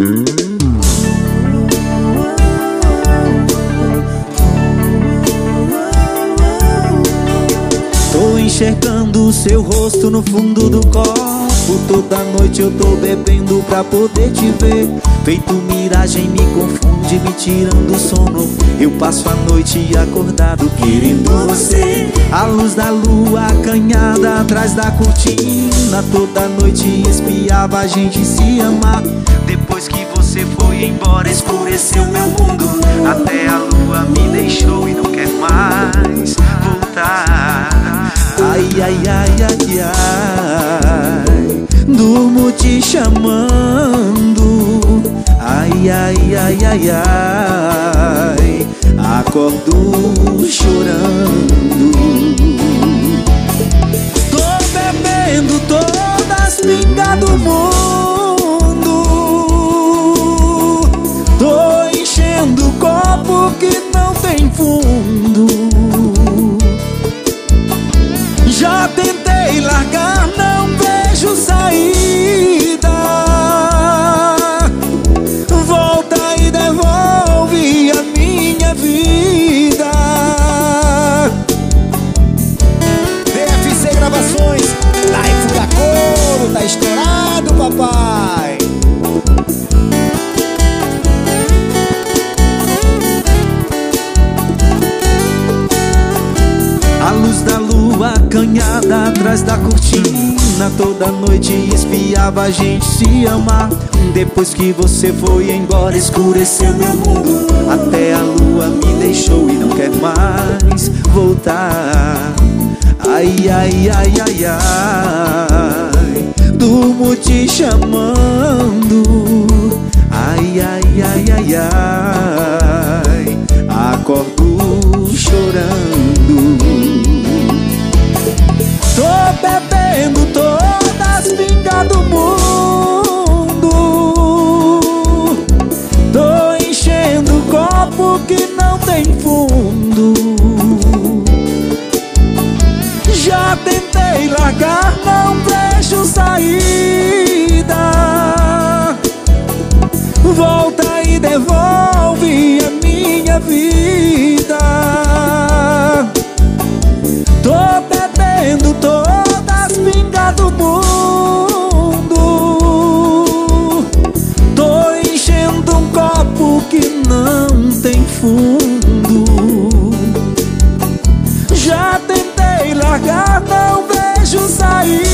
Tô enxergando o seu rosto no fundo do copo Toda noite eu tô bebendo pra poder te ver. Feito miragem me confunde, me tirando o sono. Eu passo a noite acordado querendo você. A luz da lua acanhada atrás da cortina. Toda noite espiava a gente se amar. Depois que você foi embora escureceu meu mundo. Até a lua me deixou chamando. Ai, ai, ai, ai, ai. Acordo chorando. Tô bebendo todas as pingas do mundo. Tô enchendo o copo que não tem fundo. Já tentei largar, não acanhada atrás da cortina. Toda noite espiava a gente se amar. Depois que você foi embora escureceu meu mundo. Até a lua me deixou e não quer mais voltar. Ai, ai, ai, ai, ai. Durmo te chamando que não tem fundo somebody